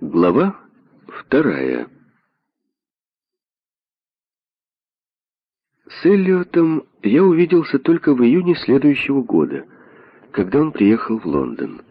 Глава вторая. С Эллиотом я увиделся только в июне следующего года, когда он приехал в Лондон.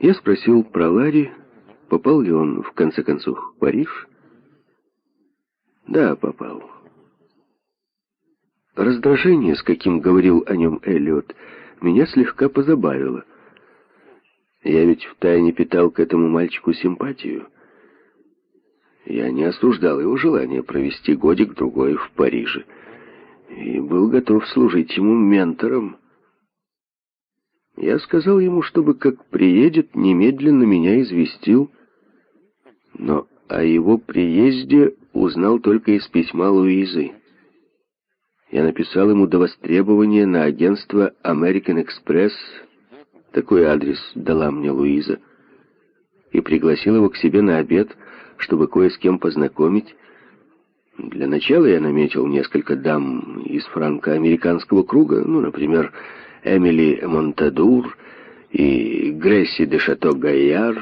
Я спросил про Ларри, попал ли он, в конце концов, в Париж. Да, попал. Раздражение, с каким говорил о нем Эллиот, меня слегка позабавило. Я ведь втайне питал к этому мальчику симпатию. Я не осуждал его желание провести годик-другой в Париже и был готов служить ему ментором. Я сказал ему, чтобы как приедет, немедленно меня известил, но о его приезде узнал только из письма Луизы. Я написал ему до востребования на агентство American Express, такой адрес дала мне Луиза, и пригласил его к себе на обед, чтобы кое с кем познакомить. Для начала я наметил несколько дам из франко-американского круга, ну, например, Эмили Монтадур и Гресси де Шато-Гайяр.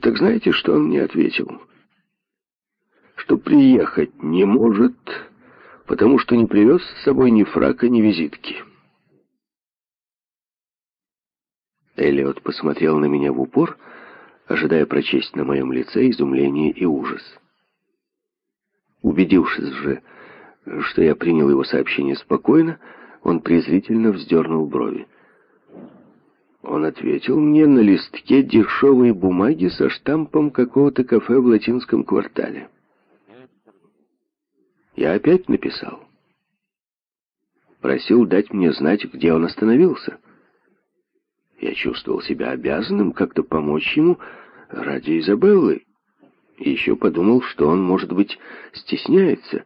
Так знаете, что он мне ответил? Что приехать не может, потому что не привез с собой ни фрака, ни визитки. Эллиот посмотрел на меня в упор, ожидая прочесть на моем лице изумление и ужас. Убедившись же, что я принял его сообщение спокойно, он презрительно вздернул брови. Он ответил мне на листке дешевой бумаги со штампом какого-то кафе в латинском квартале. Я опять написал. Просил дать мне знать, где он остановился. Я чувствовал себя обязанным как-то помочь ему ради Изабеллы. И еще подумал, что он, может быть, стесняется.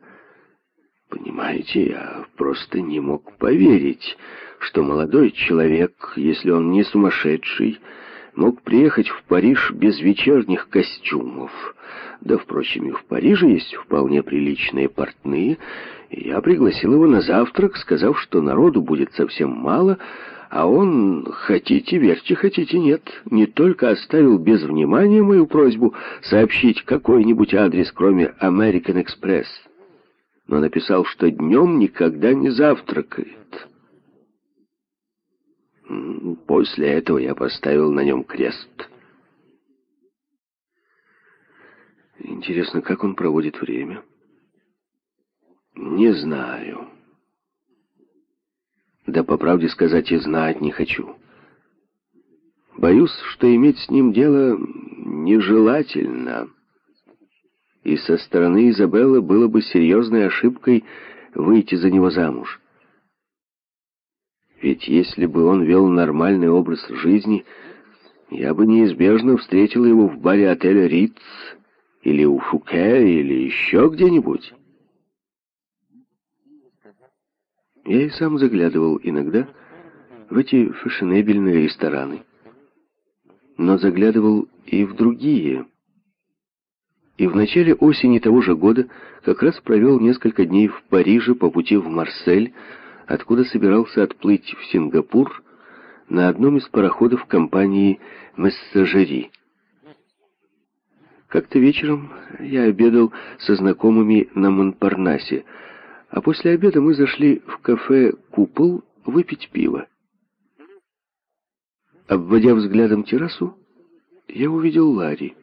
Понимаете, я просто не мог поверить, что молодой человек, если он не сумасшедший, мог приехать в Париж без вечерних костюмов. Да, впрочем, и в Париже есть вполне приличные портные. Я пригласил его на завтрак, сказав, что народу будет совсем мало, а он, хотите верьте, хотите нет, не только оставил без внимания мою просьбу сообщить какой-нибудь адрес, кроме American Express, но написал, что днем никогда не завтракает. После этого я поставил на нем крест. Интересно, как он проводит время? Не знаю. Да, по правде сказать, и знать не хочу. Боюсь, что иметь с ним дело нежелательно. И со стороны Изабеллы было бы серьезной ошибкой выйти за него замуж. Ведь если бы он вел нормальный образ жизни, я бы неизбежно встретил его в баре отеля «Риц» или у Фуке, или еще где-нибудь. Я и сам заглядывал иногда в эти фешенебельные рестораны. Но заглядывал и в другие. И в начале осени того же года как раз провел несколько дней в Париже по пути в Марсель, откуда собирался отплыть в Сингапур на одном из пароходов компании «Мессажери». Как-то вечером я обедал со знакомыми на Монпарнасе, а после обеда мы зашли в кафе «Купол» выпить пиво. Обводя взглядом террасу, я увидел Ларри.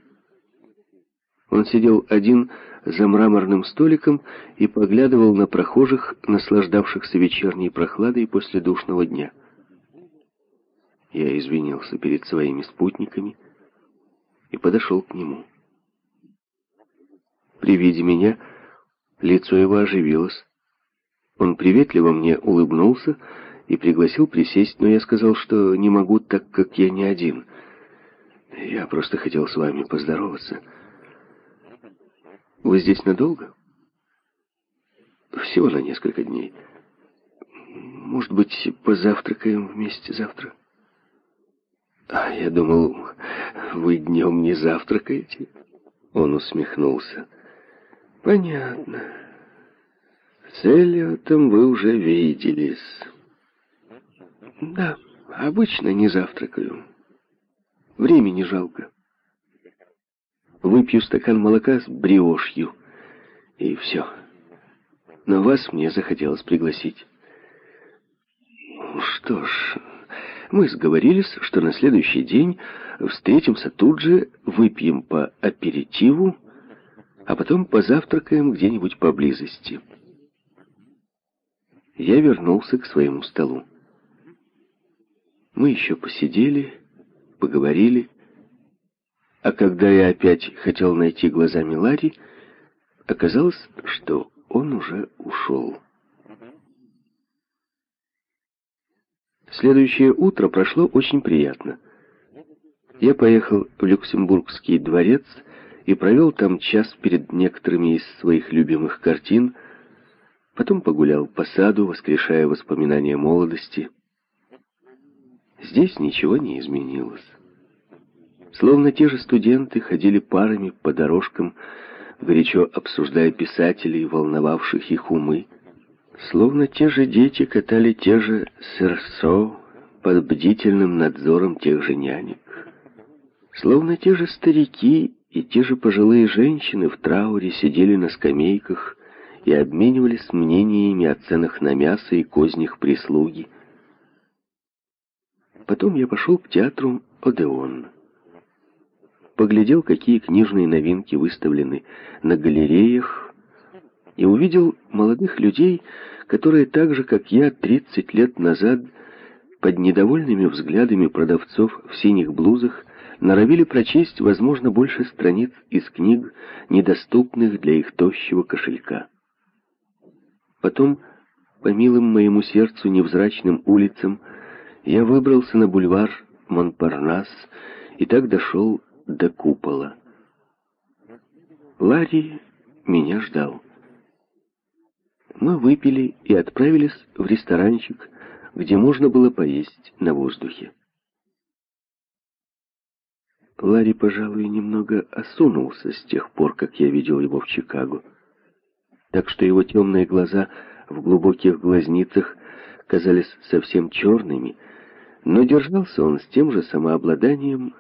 Он сидел один за мраморным столиком и поглядывал на прохожих, наслаждавшихся вечерней прохладой после душного дня. Я извинился перед своими спутниками и подошел к нему. При виде меня лицо его оживилось. Он приветливо мне улыбнулся и пригласил присесть, но я сказал, что не могу, так как я не один. Я просто хотел с вами поздороваться. Вы здесь надолго? Всего на несколько дней. Может быть, позавтракаем вместе завтра? А я думал, вы днем не завтракаете? Он усмехнулся. Понятно. С Эллиотом вы уже виделись. Да, обычно не завтракаю. Времени жалко. выпью стакан молока с бриошью, и все. Но вас мне захотелось пригласить. Что ж, мы сговорились, что на следующий день встретимся тут же, выпьем по аперитиву, а потом позавтракаем где-нибудь поблизости. Я вернулся к своему столу. Мы еще посидели, поговорили, а когда я опять хотел найти глазами Ларри, оказалось, что он уже ушел. Следующее утро прошло очень приятно. Я поехал в Люксембургский дворец и провел там час перед некоторыми из своих любимых картин, потом погулял по саду, воскрешая воспоминания молодости. Здесь ничего не изменилось. Словно те же студенты ходили парами по дорожкам, горячо обсуждая писателей, волновавших их умы. Словно те же дети катали те же серсо под бдительным надзором тех же нянек. Словно те же старики и те же пожилые женщины в трауре сидели на скамейках и обменивались мнениями о ценах на мясо и кознях прислуги. Потом я пошел к театру «Одеон». Поглядел, какие книжные новинки выставлены на галереях, и увидел молодых людей, которые так же, как я, 30 лет назад, под недовольными взглядами продавцов в синих блузах, норовили прочесть, возможно, больше страниц из книг, недоступных для их тощего кошелька. Потом, по милым моему сердцу невзрачным улицам, я выбрался на бульвар Монпарнас и так дошел до купола. Ларри меня ждал. Мы выпили и отправились в ресторанчик, где можно было поесть на воздухе. Ларри, пожалуй, немного осунулся с тех пор, как я видел его в Чикаго. Так что его темные глаза в глубоких глазницах казались совсем черными, но держался он с тем же самообладанием,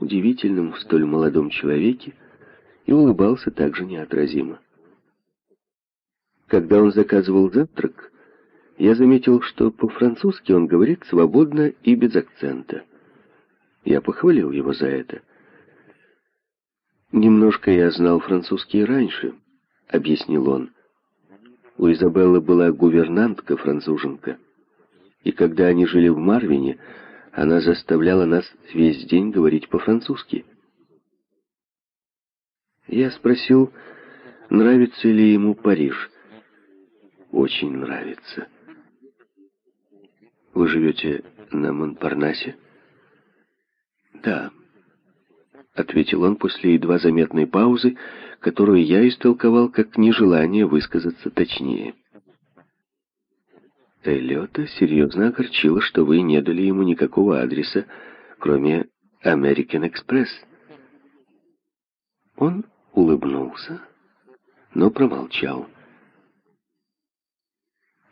удивительным в столь молодом человеке, и улыбался также неотразимо. Когда он заказывал завтрак, я заметил, что по-французски он говорит свободно и без акцента. Я похвалил его за это. «Немножко я знал французский раньше», — объяснил он. «У Изабеллы была гувернантка-француженка, и когда они жили в Марвине, она заставляла нас весь день говорить по-французски». Я спросил, нравится ли ему Париж. «Очень нравится». «Вы живете на Монпарнасе?» «Да», — ответил он после едва заметной паузы, которую я истолковал как нежелание высказаться точнее. Эллиота серьезно огорчило, что вы не дали ему никакого адреса, кроме American Express. Он улыбнулся, но промолчал.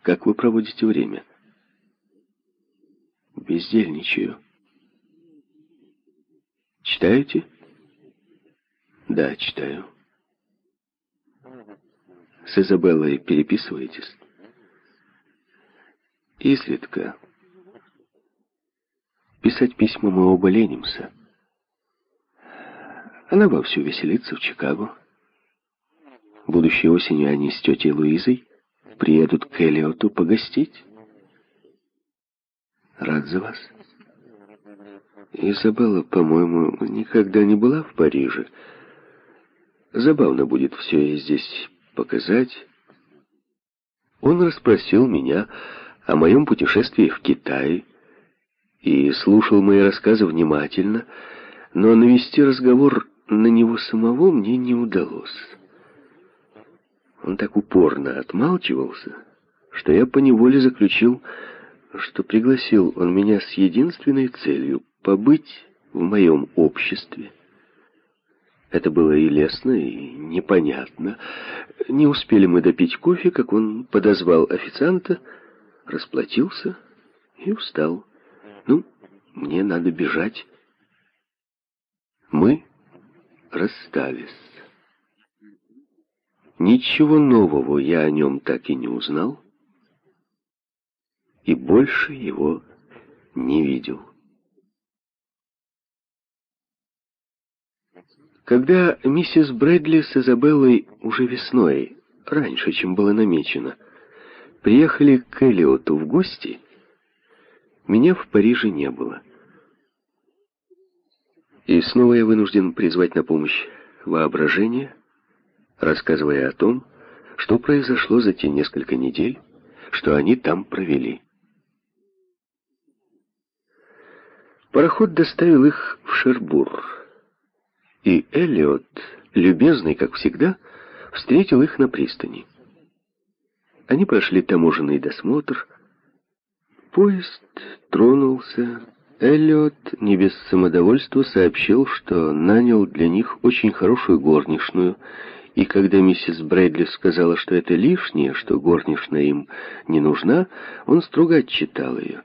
«Как вы проводите время?» «Бездельничаю». Читаете? Да, читаю. С Изабеллой переписываетесь? Изредка. Писать письма мы оба ленимся. Она вовсю веселится в Чикаго. Будущей осенью они с тетей Луизой приедут к Элиоту погостить. Рад за вас. Изабелла, по-моему, никогда не была в Париже. Забавно будет все ей здесь показать. Он расспросил меня о моем путешествии в Китай и слушал мои рассказы внимательно, но навести разговор на него самого мне не удалось. Он так упорно отмалчивался, что я поневоле заключил, что пригласил он меня с единственной целью побыть в моем обществе. Это было и лестно, и непонятно. Не успели мы допить кофе, как он подозвал официанта, расплатился и устал. Ну, мне надо бежать. Мы расстались. Ничего нового я о нем так и не узнал, и больше его не видел. Когда миссис Брэдли с Изабеллой уже весной, раньше, чем было намечено, приехали к Элиоту в гости, меня в Париже не было. И снова я вынужден призвать на помощь воображение, рассказывая о том, что произошло за те несколько недель, что они там провели. Пароход доставил их в Шербур, и Эллиот, любезный, как всегда, встретил их на пристани. Они прошли таможенный досмотр. Поезд тронулся. Эллиот не без самодовольства сообщил, что нанял для них очень хорошую горничную, и когда миссис Брэдли сказала, что это лишнее, что горничная им не нужна, он строго отчитал ее.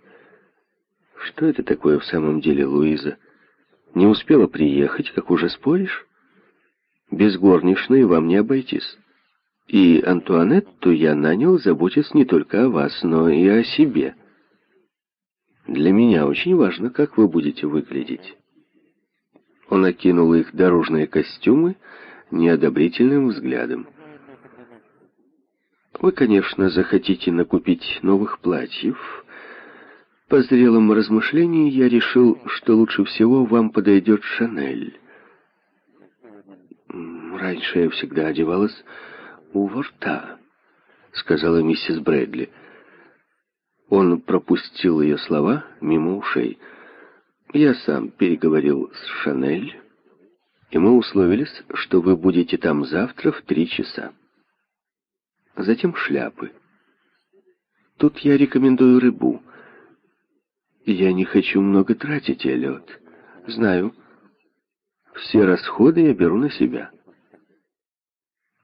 Что это такое в самом деле, Луиза? Не успела приехать, как уже споришь? Без горничной вам не обойтись. И Антуанетту я нанял, заботясь не только о вас, но и о себе. Для меня очень важно, как вы будете выглядеть. Он окинул их дорожные костюмы неодобрительным взглядом. Вы, конечно, захотите накупить новых платьев. По зрелым размышлениям я решил, что лучше всего вам подойдет Шанель. Раньше я всегда одевалась у ворта, сказала миссис Брэдли. Он пропустил ее слова мимо ушей. Я сам переговорил с Шанель, и мы условились, что вы будете там завтра в три часа. Затем шляпы. Тут я рекомендую рыбу. Я не хочу много тратить, Эллиот. Знаю. Все расходы я беру на себя.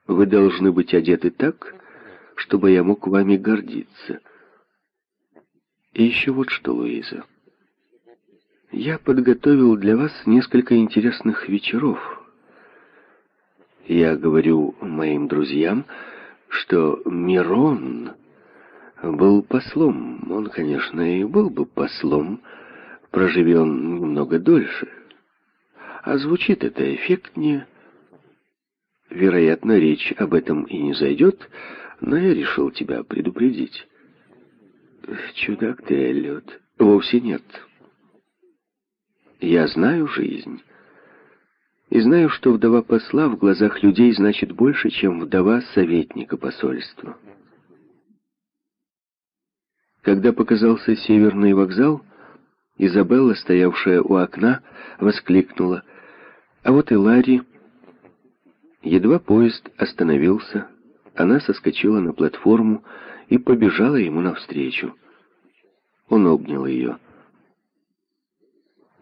Вы должны быть одеты так, чтобы я мог вами гордиться. И еще вот что, Луиза. Я подготовил для вас несколько интересных вечеров. Я говорю моим друзьям, что Мирон был послом. Он, конечно, и был бы послом, проживи он немного дольше. А звучит это эффектнее. Вероятно, речь об этом и не зайдет, но я решил тебя предупредить. Чудак ты, Эллиот. Вовсе нет. Я знаю жизнь. И знаю, что вдова посла в глазах людей значит больше, чем вдова советника посольства. Когда показался северный вокзал, Изабелла, стоявшая у окна, воскликнула. А вот и Ларри. Едва поезд остановился, она соскочила на платформу и побежала ему навстречу. Он обнял ее.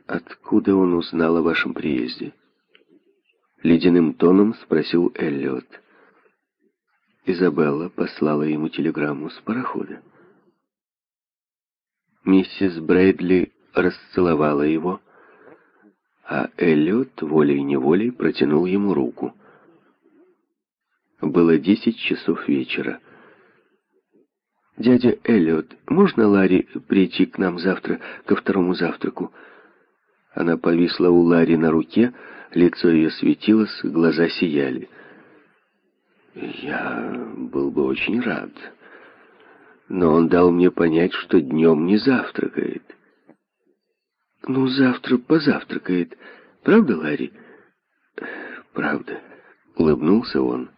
«Откуда он узнал о вашем приезде?» Ледяным тоном спросил Эллиот. Изабелла послала ему телеграмму с парохода. Миссис Брэдли расцеловала его, а Эллиот волей-неволей протянул ему руку. Было десять часов вечера. «Дядя Эллиот, можно Ларри прийти к нам завтра ко второму завтраку?» Она повисла у Ларри на руке, лицо ее светилось, глаза сияли. «Я был бы очень рад, но он дал мне понять, что днем не завтракает». «Ну, завтра позавтракает. Правда, Ларри?» «Правда», — улыбнулся он.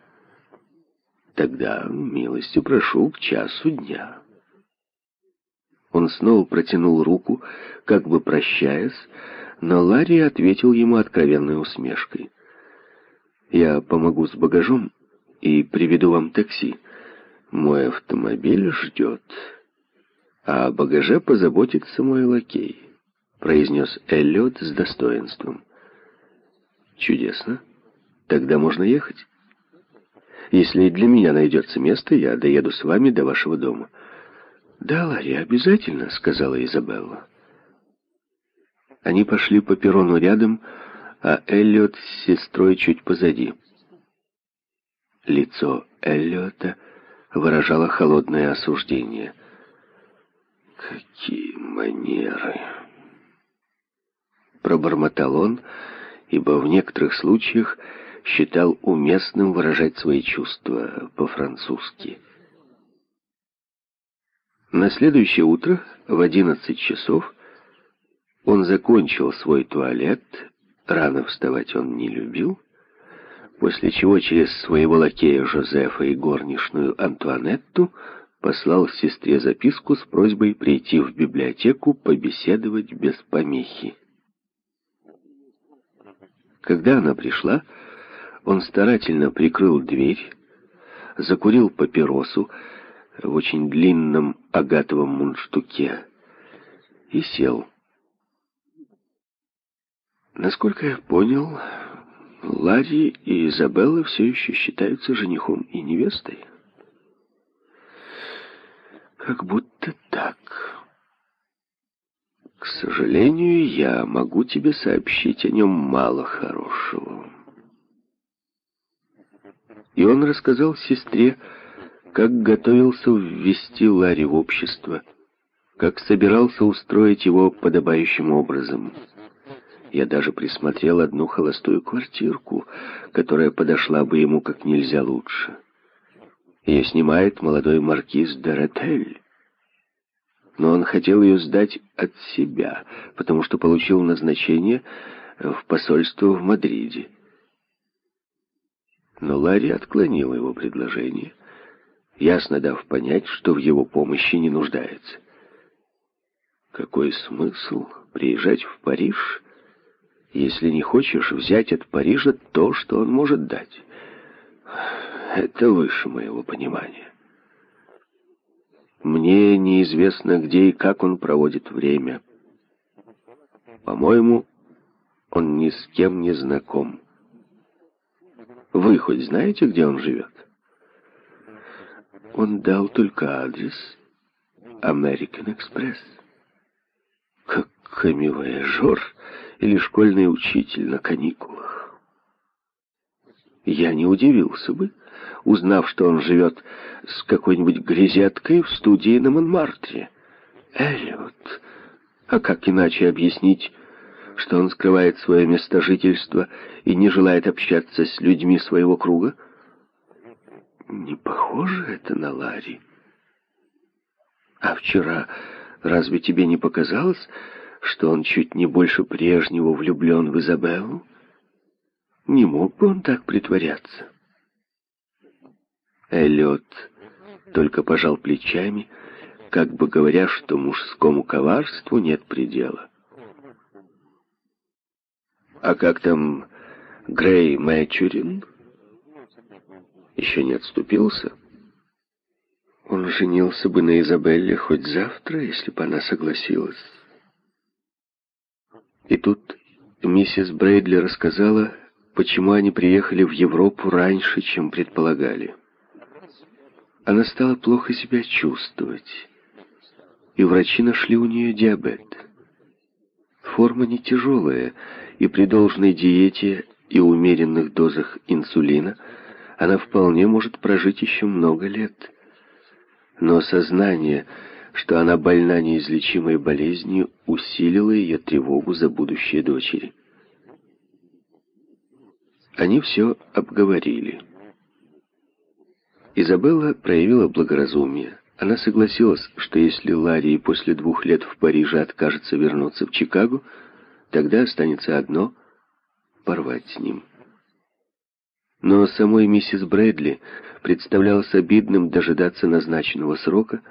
«Тогда милостью прошу к часу дня». Он снова протянул руку, как бы прощаясь, но Ларри ответил ему откровенной усмешкой. «Я помогу с багажом и приведу вам такси. Мой автомобиль ждет, а о багаже позаботится мой лакей», — произнес Эллиот с достоинством. «Чудесно. Тогда можно ехать. Если для меня найдется место, я доеду с вами до вашего дома». «Да, Ларри, обязательно», — сказала Изабелла. Они пошли по перрону рядом, а Эллиот с сестрой чуть позади. Лицо Эллиота выражало холодное осуждение. «Какие манеры!» Пробормотал он, ибо в некоторых случаях считал уместным выражать свои чувства по-французски. На следующее утро в одиннадцать часов он закончил свой туалет, рано вставать он не любил, после чего через своего лакея Жозефа и горничную Антуанетту послал сестре записку с просьбой прийти в библиотеку побеседовать без помехи. Когда она пришла, он старательно прикрыл дверь, закурил папиросу в очень длинном агатовом мундштуке и сел. Насколько я понял, Ларри и Изабелла все еще считаются женихом и невестой. Как будто так. К сожалению, я могу тебе сообщить о нем мало хорошего. И он рассказал сестре, как готовился ввести Ларри в общество, как собирался устроить его подобающим образом. Я даже присмотрел одну холостую квартирку, которая подошла бы ему как нельзя лучше. Ее снимает молодой маркиз Доротель. Но он хотел ее сдать от себя, потому что получил назначение в посольство в Мадриде. Но Ларри отклонил его предложение, ясно дав понять, что в его помощи не нуждается. Какой смысл приезжать в Париж, если не хочешь взять от Парижа то, что он может дать. Это выше моего понимания. Мне неизвестно, где и как он проводит время. По-моему, он ни с кем не знаком. Вы хоть знаете, где он живет? Он дал только адрес American Express. Как камевояжер или школьный учитель на каникулах. Я не удивился бы, узнав, что он живет с какой-нибудь грязеткой в студии на Монмартре. Эллиот. А как иначе объяснить, что он скрывает свое место жительства и не желает общаться с людьми своего круга? Не похоже это на Ларри. А вчера разве тебе не показалось, что он чуть не больше прежнего влюблен в Изабеллу? Не мог бы он так притворяться? Эллиот только пожал плечами, как бы говоря, что мужскому коварству нет предела. А как там Грей Мэчурин? Еще не отступился? Он женился бы на Изабелле хоть завтра, если бы она согласилась. И тут миссис Брейдли рассказала, почему они приехали в Европу раньше, чем предполагали. Она стала плохо себя чувствовать, и врачи нашли у нее диабет. Форма не тяжелая, и при должной диете и умеренных дозах инсулина она вполне может прожить еще много лет. Но сознание что она больна неизлечимой болезнью, усилило ее тревогу за будущее дочери. Они все обговорили. Изабелла проявила благоразумие. Она согласилась, что если Ларри после двух лет в Париже откажется вернуться в Чикаго, тогда останется одно — порвать с ним. Но самой миссис Брэдли представлялось обидным дожидаться назначенного срока,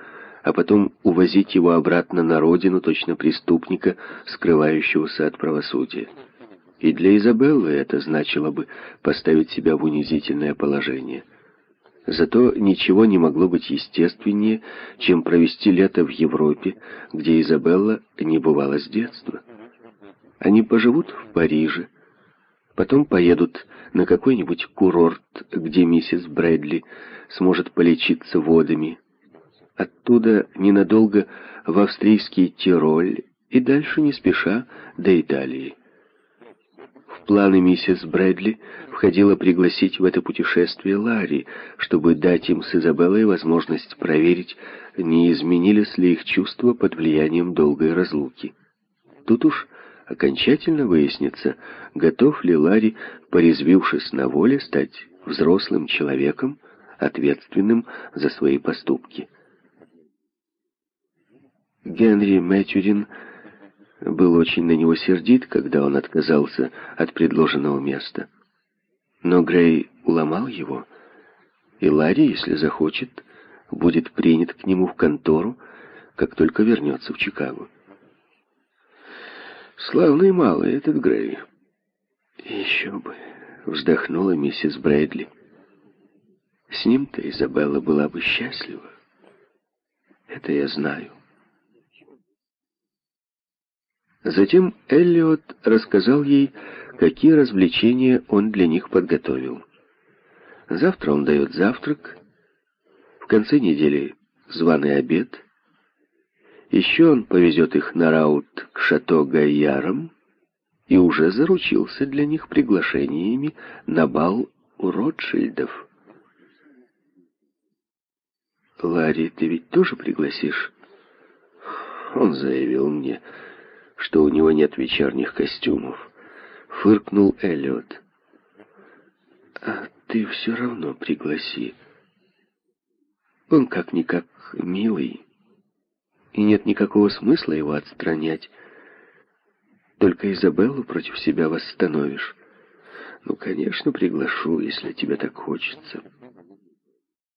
а потом увозить его обратно на родину, точно преступника, скрывающегося от правосудия. И для Изабеллы это значило бы поставить себя в унизительное положение. Зато ничего не могло быть естественнее, чем провести лето в Европе, где Изабелла не бывала с детства. Они поживут в Париже, потом поедут на какой-нибудь курорт, где миссис Брэдли сможет полечиться водами, оттуда ненадолго в австрийский Тироль и дальше не спеша до Италии. В планы миссис Брэдли входило пригласить в это путешествие Ларри, чтобы дать им с Изабеллой возможность проверить, не изменились ли их чувства под влиянием долгой разлуки. Тут уж окончательно выяснится, готов ли Ларри, порезвившись на воле, стать взрослым человеком, ответственным за свои поступки. Генри Мэтьюрин был очень на него сердит, когда он отказался от предложенного места. Но Грей уломал его, и Ларри, если захочет, будет принят к нему в контору, как только вернется в Чикаго. Славный малый этот Грей. Еще бы, вздохнула миссис Брэдли. С ним-то Изабелла была бы счастлива. Это я знаю. Затем Эллиот рассказал ей, какие развлечения он для них подготовил. Завтра он дает завтрак, в конце недели званый обед. Еще он повезет их на раут к шато Гайярам и уже заручился для них приглашениями на бал у Ротшильдов. «Ларри, ты ведь тоже пригласишь?» Он заявил мне, что у него нет вечерних костюмов. Фыркнул Эллиот. А ты все равно пригласи. Он как-никак милый, и нет никакого смысла его отстранять. Только Изабеллу против себя восстановишь. Ну, конечно, приглашу, если тебе так хочется.